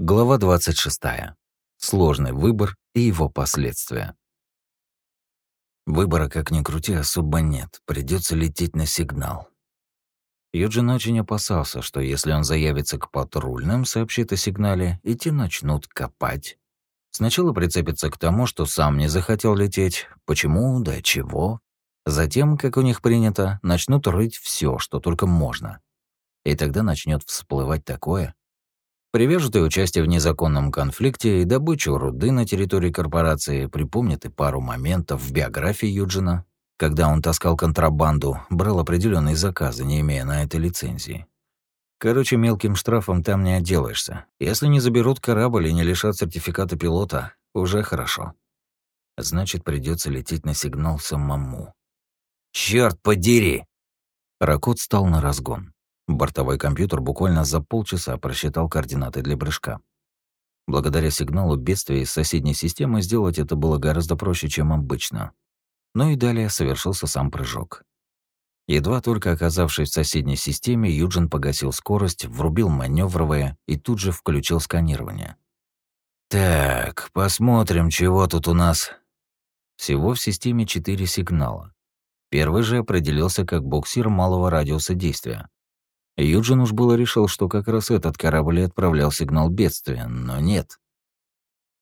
Глава 26. Сложный выбор и его последствия. Выбора, как ни крути, особо нет. Придется лететь на сигнал. Юджин очень опасался, что если он заявится к патрульным, сообщит о сигнале, и те начнут копать. Сначала прицепится к тому, что сам не захотел лететь, почему, да чего. Затем, как у них принято, начнут рыть все, что только можно. И тогда начнет всплывать такое, Привяжут и участие в незаконном конфликте, и добычу руды на территории корпорации, припомнит и пару моментов в биографии Юджина, когда он таскал контрабанду, брал определенные заказы, не имея на это лицензии. Короче, мелким штрафом там не отделаешься. Если не заберут корабль и не лишат сертификата пилота, уже хорошо. Значит, придется лететь на сигнал самому. Черт подери! Ракот стал на разгон. Бортовой компьютер буквально за полчаса просчитал координаты для прыжка. Благодаря сигналу бедствия из соседней системы сделать это было гораздо проще, чем обычно. Но и далее совершился сам прыжок. Едва только оказавшись в соседней системе, Юджин погасил скорость, врубил маневровое и тут же включил сканирование. «Так, посмотрим, чего тут у нас». Всего в системе четыре сигнала. Первый же определился как буксир малого радиуса действия. Юджин уж было решил, что как раз этот корабль и отправлял сигнал бедствия, но нет.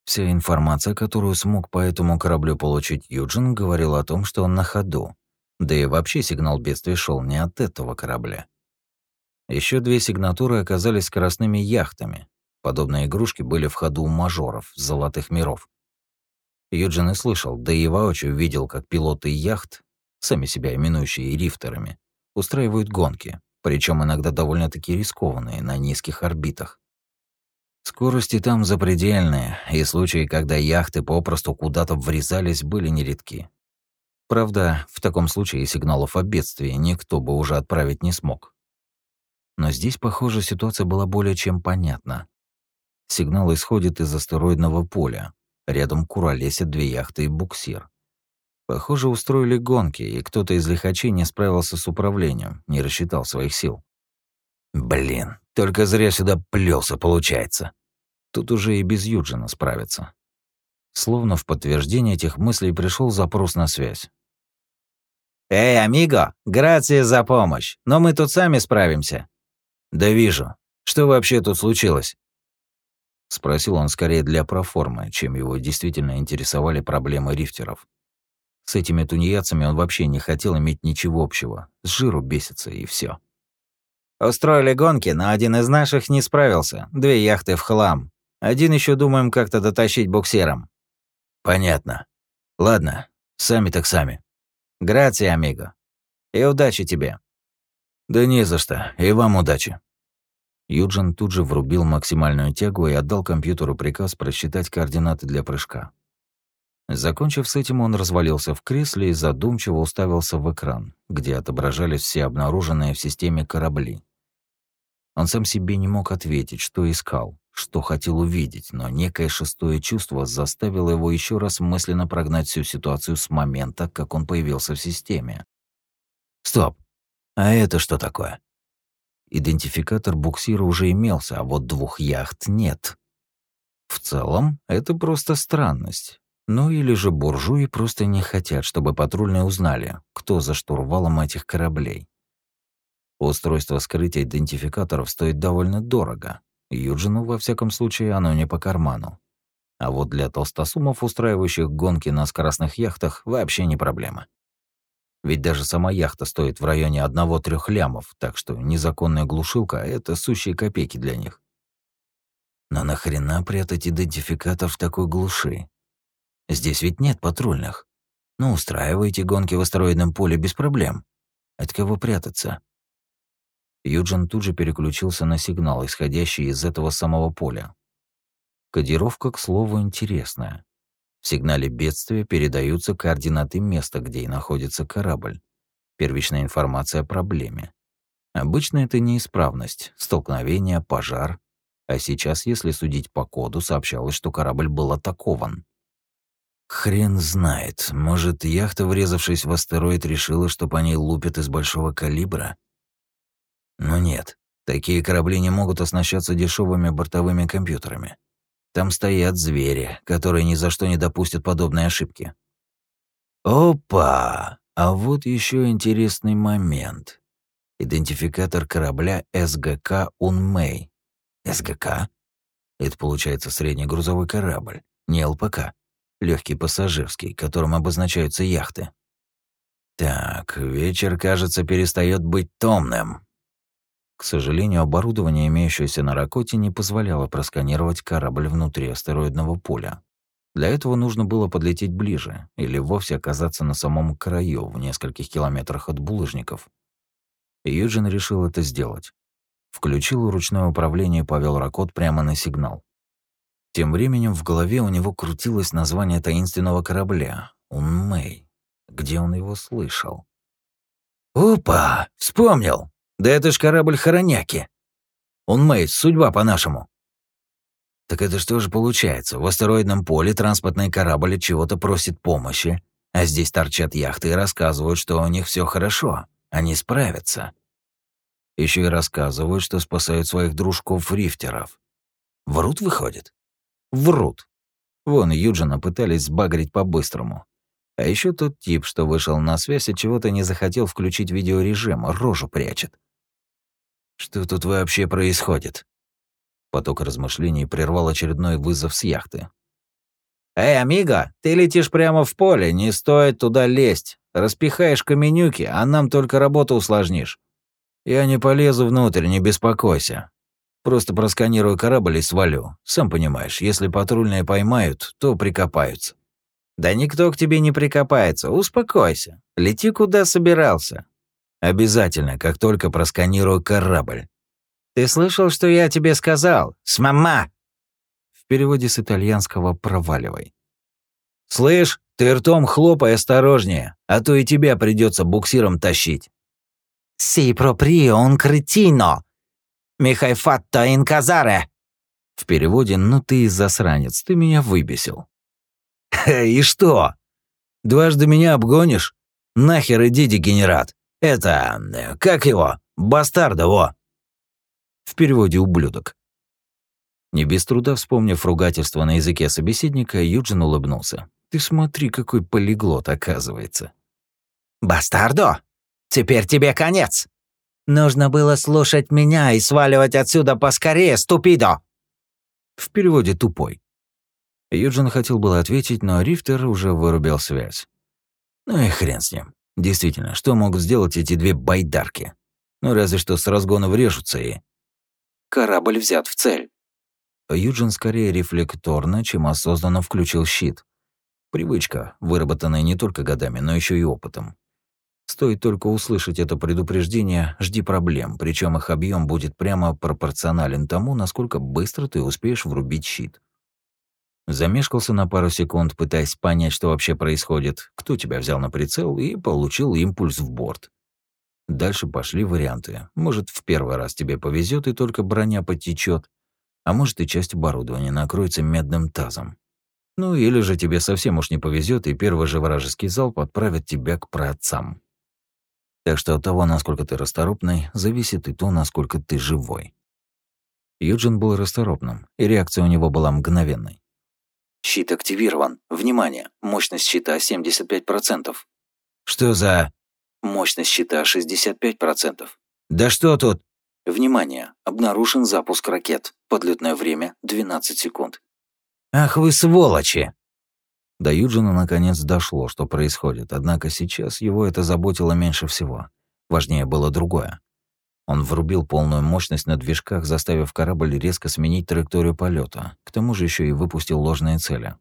Вся информация, которую смог по этому кораблю получить Юджин, говорила о том, что он на ходу. Да и вообще сигнал бедствия шел не от этого корабля. Еще две сигнатуры оказались скоростными яхтами. Подобные игрушки были в ходу у мажоров, золотых миров. Юджин и слышал, да и воочию видел, как пилоты яхт, сами себя именующие рифтерами, устраивают гонки, причем иногда довольно-таки рискованные на низких орбитах. Скорости там запредельные, и случаи, когда яхты попросту куда-то врезались, были нередки. Правда, в таком случае сигналов о бедствии никто бы уже отправить не смог. Но здесь, похоже, ситуация была более чем понятна. Сигнал исходит из астероидного поля. Рядом куролесят две яхты и буксир. Похоже, устроили гонки, и кто-то из лихачей не справился с управлением, не рассчитал своих сил. Блин, только зря сюда плелся, получается. Тут уже и без Юджина справиться. Словно в подтверждение этих мыслей пришел запрос на связь. «Эй, амиго, грация за помощь, но мы тут сами справимся». «Да вижу. Что вообще тут случилось?» Спросил он скорее для проформы, чем его действительно интересовали проблемы рифтеров. С этими тунеядцами он вообще не хотел иметь ничего общего. С жиру бесится и все. Устроили гонки, но один из наших не справился. Две яхты в хлам. Один еще думаем как-то дотащить буксиром. Понятно. Ладно, сами так сами. Грации, амиго. И удачи тебе. Да не за что. И вам удачи. Юджин тут же врубил максимальную тягу и отдал компьютеру приказ просчитать координаты для прыжка. Закончив с этим, он развалился в кресле и задумчиво уставился в экран, где отображались все обнаруженные в системе корабли. Он сам себе не мог ответить, что искал, что хотел увидеть, но некое шестое чувство заставило его еще раз мысленно прогнать всю ситуацию с момента, как он появился в системе. Стоп. А это что такое? Идентификатор буксира уже имелся, а вот двух яхт нет. В целом, это просто странность. Ну или же буржуи просто не хотят, чтобы патрульные узнали, кто за штурвалом этих кораблей. Устройство скрытия идентификаторов стоит довольно дорого. Юджину, во всяком случае, оно не по карману. А вот для толстосумов, устраивающих гонки на скоростных яхтах, вообще не проблема. Ведь даже сама яхта стоит в районе одного-трех лямов, так что незаконная глушилка — это сущие копейки для них. Но нахрена прятать идентификатор в такой глуши? Здесь ведь нет патрульных. Ну, устраивайте гонки в астероидном поле без проблем. От кого прятаться? Юджин тут же переключился на сигнал, исходящий из этого самого поля. Кодировка, к слову, интересная. В сигнале бедствия передаются координаты места, где и находится корабль. Первичная информация о проблеме. Обычно это неисправность, столкновение, пожар. А сейчас, если судить по коду, сообщалось, что корабль был атакован. Хрен знает. Может, яхта, врезавшись в астероид, решила, что по ней лупят из большого калибра? Но нет. Такие корабли не могут оснащаться дешевыми бортовыми компьютерами. Там стоят звери, которые ни за что не допустят подобной ошибки. Опа! А вот еще интересный момент. Идентификатор корабля СГК «Унмэй». СГК? Это получается средний грузовой корабль, не ЛПК. Легкий пассажирский, которым обозначаются яхты. Так, вечер, кажется, перестает быть томным. К сожалению, оборудование, имеющееся на Ракоте, не позволяло просканировать корабль внутри астероидного поля. Для этого нужно было подлететь ближе или вовсе оказаться на самом краю, в нескольких километрах от булыжников. Юджин решил это сделать. Включил ручное управление и повел Ракот прямо на сигнал. Тем временем в голове у него крутилось название таинственного корабля — Унмэй. Где он его слышал? «Опа! Вспомнил! Да это ж корабль Хороняки. Он Мэйс, судьба по-нашему. Так это что же получается? В астероидном поле транспортный корабль от чего-то просит помощи, а здесь торчат яхты и рассказывают, что у них все хорошо, они справятся. Еще и рассказывают, что спасают своих дружков-рифтеров. Врут, выходит? Врут. Вон Юджина пытались сбагрить по-быстрому. А еще тот тип, что вышел на связь, от чего-то не захотел включить видеорежим, рожу прячет. Что тут вообще происходит? Поток размышлений прервал очередной вызов с яхты. «Эй, амиго, ты летишь прямо в поле, не стоит туда лезть. Распихаешь каменюки, а нам только работу усложнишь. Я не полезу внутрь, не беспокойся. Просто просканирую корабль и свалю. Сам понимаешь, если патрульные поймают, то прикопаются». «Да никто к тебе не прикопается, успокойся. Лети куда собирался. Обязательно, как только просканирую корабль. Ты слышал, что я тебе сказал? С мама. В переводе с итальянского «проваливай». «Слышь, ты ртом хлопай осторожнее, а то и тебя придется буксиром тащить». «Си проприо un cretino! Михай фатто инказаре!» В переводе «ну ты и засранец, ты меня выбесил». «И что? Дважды меня обгонишь? Нахер иди, дегенерат!» Это... Э, как его? Бастарда, во!» В переводе «ублюдок». Не без труда вспомнив ругательство на языке собеседника, Юджин улыбнулся. «Ты смотри, какой полиглот оказывается». «Бастардо, теперь тебе конец. Нужно было слушать меня и сваливать отсюда поскорее, ступидо!» В переводе «тупой». Юджин хотел было ответить, но Рифтер уже вырубил связь. Ну и хрен с ним. Действительно, что могут сделать эти две байдарки? Ну, разве что с разгона врежутся и... Корабль взят в цель. Юджин скорее рефлекторно, чем осознанно включил щит. Привычка, выработанная не только годами, но еще и опытом. Стоит только услышать это предупреждение, жди проблем, причем их объем будет прямо пропорционален тому, насколько быстро ты успеешь врубить щит. Замешкался на пару секунд, пытаясь понять, что вообще происходит, кто тебя взял на прицел, и получил импульс в борт. Дальше пошли варианты. Может, в первый раз тебе повезет и только броня потечет, а может и часть оборудования накроется медным тазом. Ну или же тебе совсем уж не повезет, и первый же вражеский залп отправит тебя к праотцам. Так что от того, насколько ты расторопный, зависит и то, насколько ты живой. Юджин был расторопным, и реакция у него была мгновенной. Щит активирован. Внимание, мощность щита 75%. Что за... Мощность щита 65%. Да что тут? Внимание, обнаружен запуск ракет. Подлетное время 12 секунд. Ах вы сволочи! До Юджина наконец дошло, что происходит, однако сейчас его это заботило меньше всего. Важнее было другое. Он врубил полную мощность на движках, заставив корабль резко сменить траекторию полета. К тому же еще и выпустил ложные цели.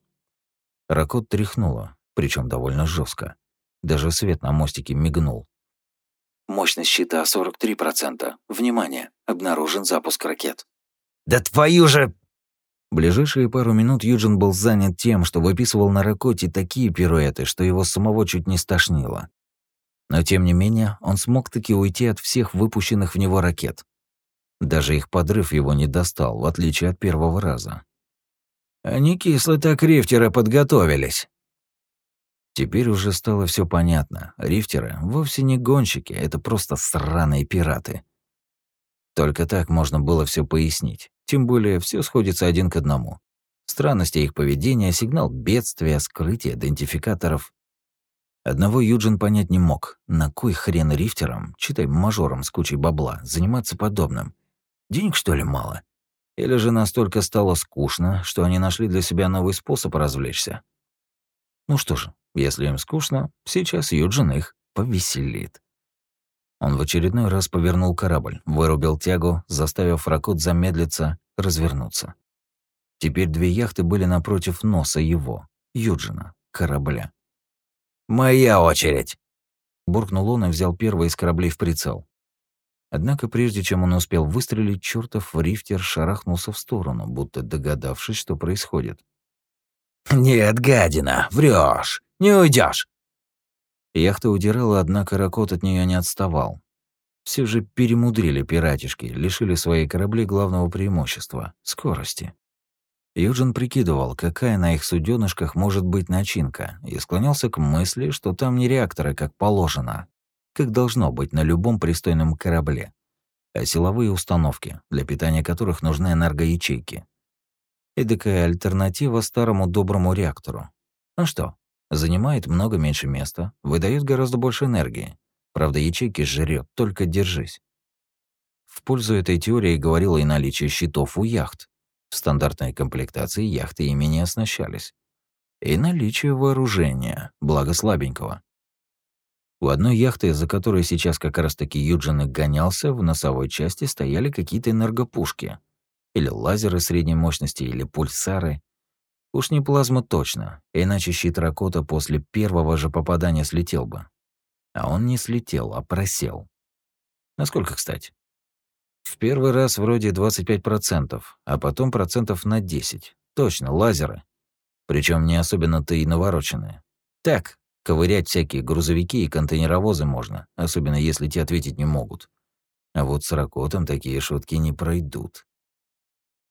Ракот тряхнуло, причем довольно жестко. Даже свет на мостике мигнул. Мощность щита 43%. Внимание, обнаружен запуск ракет. «Да твою же...» Ближайшие пару минут Юджин был занят тем, что выписывал на Ракоте такие пируэты, что его самого чуть не стошнило. Но тем не менее, он смог таки уйти от всех выпущенных в него ракет. Даже их подрыв его не достал, в отличие от первого раза. Они кисло так рифтеры подготовились. Теперь уже стало все понятно. Рифтеры вовсе не гонщики, это просто сраные пираты. Только так можно было все пояснить. Тем более все сходится один к одному. Странности их поведения, сигнал бедствия, скрытие идентификаторов. Одного Юджин понять не мог. На кой хрен рифтерам, читай мажором с кучей бабла, заниматься подобным? Денег, что ли, мало? Или же настолько стало скучно, что они нашли для себя новый способ развлечься? Ну что же, если им скучно, сейчас Юджин их повеселит. Он в очередной раз повернул корабль, вырубил тягу, заставив Ракут замедлиться, развернуться. Теперь две яхты были напротив носа его, Юджина, корабля. «Моя очередь!» Буркнул он и взял первый из кораблей в прицел. Однако прежде чем он успел выстрелить, чертов рифтер шарахнулся в сторону, будто догадавшись, что происходит. «Нет, гадина, врешь, не уйдешь. Яхта удирала, однако Ракот от нее не отставал. Все же перемудрили пиратишки, лишили свои корабли главного преимущества — скорости. Юджин прикидывал, какая на их суденышках может быть начинка, и склонялся к мысли, что там не реакторы, как положено, как должно быть на любом пристойном корабле, а силовые установки, для питания которых нужны энергоячейки. Эдакая альтернатива старому доброму реактору. Ну что, занимает много меньше места, выдает гораздо больше энергии. Правда, ячейки жрет, только держись. В пользу этой теории говорило и наличие щитов у яхт, в стандартной комплектации яхты ими не оснащались. И наличие вооружения, благо слабенького. У одной яхты, за которой сейчас как раз-таки Юджин и гонялся, в носовой части стояли какие-то энергопушки. Или лазеры средней мощности, или пульсары. Уж не плазма точно, иначе щит Ракота после первого же попадания слетел бы. А он не слетел, а просел. Насколько, кстати? В первый раз вроде 25%, а потом процентов на 10. Точно, лазеры. Причем не особенно-то и навороченные. Так, ковырять всякие грузовики и контейнеровозы можно, особенно если те ответить не могут. А вот с ракотом такие шутки не пройдут.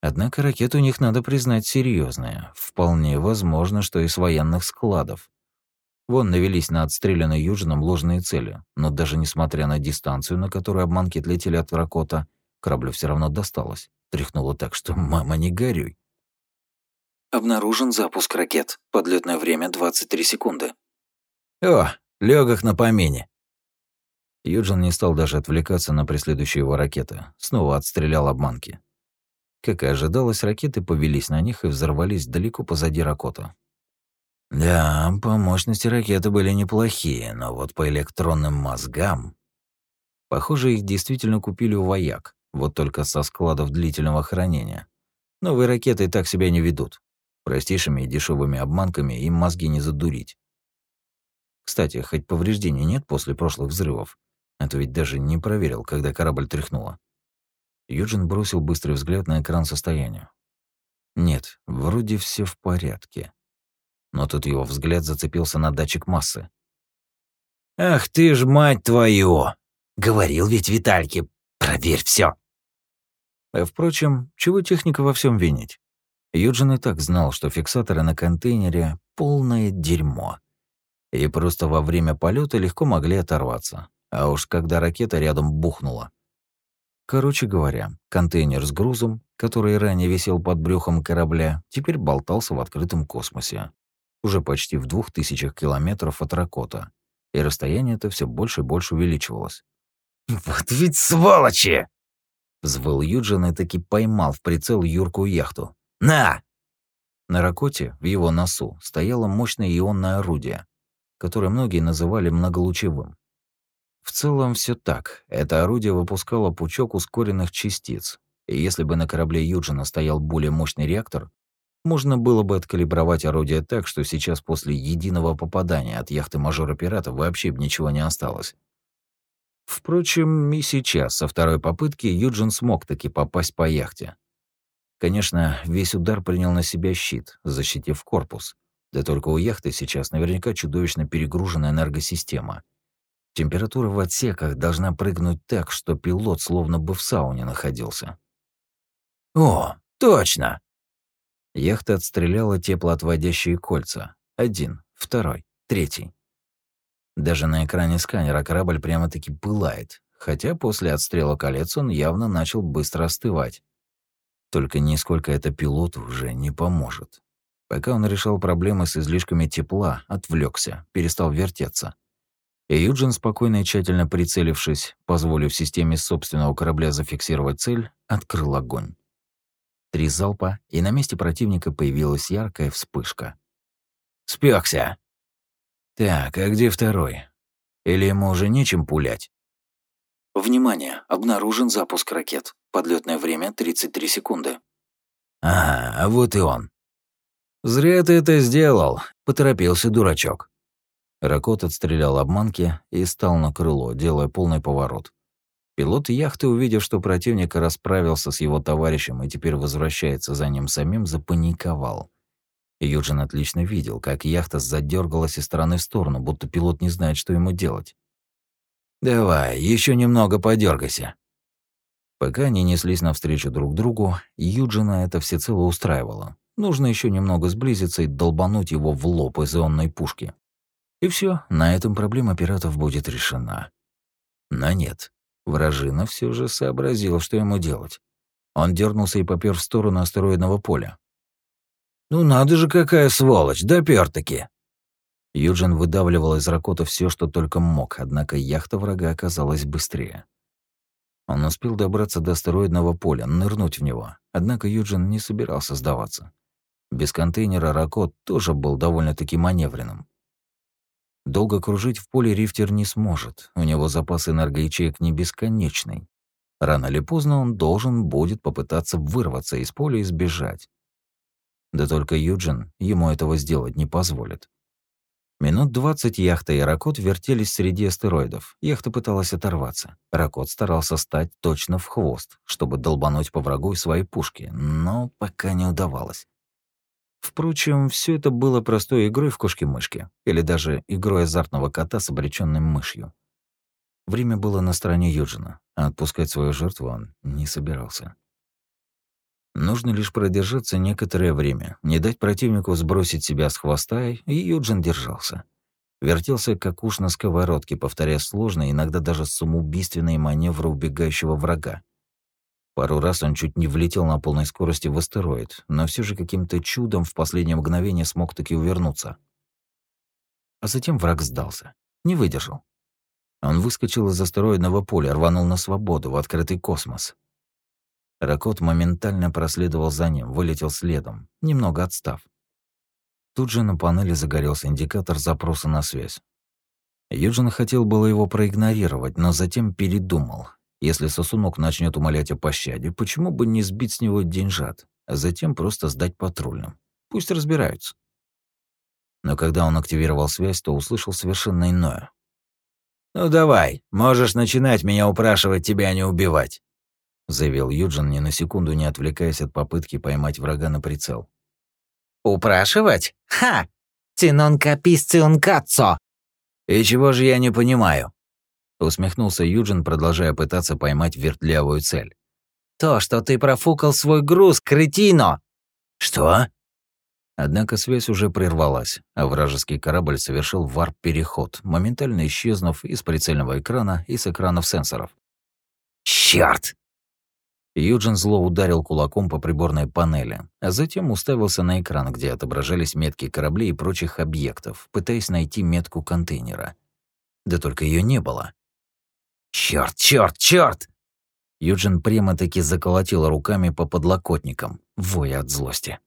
Однако ракета у них, надо признать, серьезная. Вполне возможно, что и с военных складов. Вон навелись на отстрелянной Южином ложные цели, но даже несмотря на дистанцию, на которую обманки отлетели от Ракота, Кораблю все равно досталось. Тряхнуло так, что «мама, не горюй». Обнаружен запуск ракет. Подлетное время 23 секунды. О, легок на помине. Юджин не стал даже отвлекаться на преследующие его ракеты. Снова отстрелял обманки. Как и ожидалось, ракеты повелись на них и взорвались далеко позади Ракота. Да, по мощности ракеты были неплохие, но вот по электронным мозгам... Похоже, их действительно купили у вояк. Вот только со складов длительного хранения. Новые ракеты так себя не ведут. Простейшими и дешевыми обманками им мозги не задурить. Кстати, хоть повреждений нет после прошлых взрывов, а то ведь даже не проверил, когда корабль тряхнуло. Юджин бросил быстрый взгляд на экран состояния. Нет, вроде все в порядке. Но тут его взгляд зацепился на датчик массы. «Ах ты ж, мать твою! Говорил ведь Витальке, проверь все. А впрочем, чего техника во всем винить? Юджин и так знал, что фиксаторы на контейнере — полное дерьмо. И просто во время полета легко могли оторваться. А уж когда ракета рядом бухнула. Короче говоря, контейнер с грузом, который ранее висел под брюхом корабля, теперь болтался в открытом космосе. Уже почти в двух тысячах километров от Ракота. И расстояние это все больше и больше увеличивалось. «Вот ведь сволочи!» Взвыл Юджин и таки поймал в прицел юркую яхту. «На!» На Ракоте, в его носу, стояло мощное ионное орудие, которое многие называли многолучевым. В целом все так. Это орудие выпускало пучок ускоренных частиц, и если бы на корабле Юджина стоял более мощный реактор, можно было бы откалибровать орудие так, что сейчас после единого попадания от яхты мажора пирата вообще бы ничего не осталось. Впрочем, и сейчас, со второй попытки, Юджин смог таки попасть по яхте. Конечно, весь удар принял на себя щит, защитив корпус. Да только у яхты сейчас наверняка чудовищно перегружена энергосистема. Температура в отсеках должна прыгнуть так, что пилот словно бы в сауне находился. «О, точно!» Яхта отстреляла теплоотводящие кольца. Один, второй, третий. Даже на экране сканера корабль прямо-таки пылает, хотя после отстрела колец он явно начал быстро остывать. Только нисколько это пилоту уже не поможет. Пока он решал проблемы с излишками тепла, отвлекся, перестал вертеться. И Юджин, спокойно и тщательно прицелившись, позволив системе собственного корабля зафиксировать цель, открыл огонь. Три залпа, и на месте противника появилась яркая вспышка. Спекся. Так, а где второй? Или ему уже нечем пулять? Внимание! Обнаружен запуск ракет. Подлетное время 33 секунды. Ага, а вот и он. Зря ты это сделал, поторопился дурачок. Ракот отстрелял обманки и стал на крыло, делая полный поворот. Пилот яхты, увидев, что противник расправился с его товарищем и теперь возвращается за ним самим, запаниковал. Юджин отлично видел, как яхта задергалась из стороны в сторону, будто пилот не знает, что ему делать. «Давай, еще немного подергайся. Пока они неслись навстречу друг другу, Юджина это всецело устраивало. Нужно еще немного сблизиться и долбануть его в лоб из ионной пушки. И все, на этом проблема пиратов будет решена. Но нет, вражина все же сообразил, что ему делать. Он дернулся и попер в сторону астероидного поля. «Ну надо же, какая сволочь, допёр-таки!» Юджин выдавливал из ракота все, что только мог, однако яхта врага оказалась быстрее. Он успел добраться до астероидного поля, нырнуть в него, однако Юджин не собирался сдаваться. Без контейнера Ракот тоже был довольно-таки маневренным. Долго кружить в поле рифтер не сможет, у него запас энергоячеек не бесконечный. Рано или поздно он должен будет попытаться вырваться из поля и сбежать. Да только Юджин ему этого сделать не позволит. Минут двадцать яхта и Ракот вертелись среди астероидов. Яхта пыталась оторваться. Ракот старался стать точно в хвост, чтобы долбануть по врагу своей пушки, но пока не удавалось. Впрочем, все это было простой игрой в кошки-мышки, или даже игрой азартного кота с обреченной мышью. Время было на стороне Юджина, а отпускать свою жертву он не собирался. Нужно лишь продержаться некоторое время, не дать противнику сбросить себя с хвоста, и Юджин держался. Вертелся, как уж на сковородке, повторяя сложные, иногда даже самоубийственные маневры убегающего врага. Пару раз он чуть не влетел на полной скорости в астероид, но все же каким-то чудом в последнее мгновение смог таки увернуться. А затем враг сдался. Не выдержал. Он выскочил из астероидного поля, рванул на свободу, в открытый космос. Ракот моментально проследовал за ним, вылетел следом, немного отстав. Тут же на панели загорелся индикатор запроса на связь. Юджин хотел было его проигнорировать, но затем передумал. Если сосунок начнет умолять о пощаде, почему бы не сбить с него деньжат, а затем просто сдать патрульным? Пусть разбираются. Но когда он активировал связь, то услышал совершенно иное. «Ну давай, можешь начинать меня упрашивать тебя не убивать заявил Юджин, ни на секунду не отвлекаясь от попытки поймать врага на прицел. «Упрашивать? Ха! Тинон каписцион кацо!» «И чего же я не понимаю?» Усмехнулся Юджин, продолжая пытаться поймать вертлявую цель. «То, что ты профукал свой груз, кретино!» «Что?» Однако связь уже прервалась, а вражеский корабль совершил варп-переход, моментально исчезнув из прицельного экрана и с экранов сенсоров. «Чёрт!» Юджин зло ударил кулаком по приборной панели, а затем уставился на экран, где отображались метки кораблей и прочих объектов, пытаясь найти метку контейнера. Да только ее не было. Черт, черт, черт! Юджин прямо-таки заколотил руками по подлокотникам, воя от злости.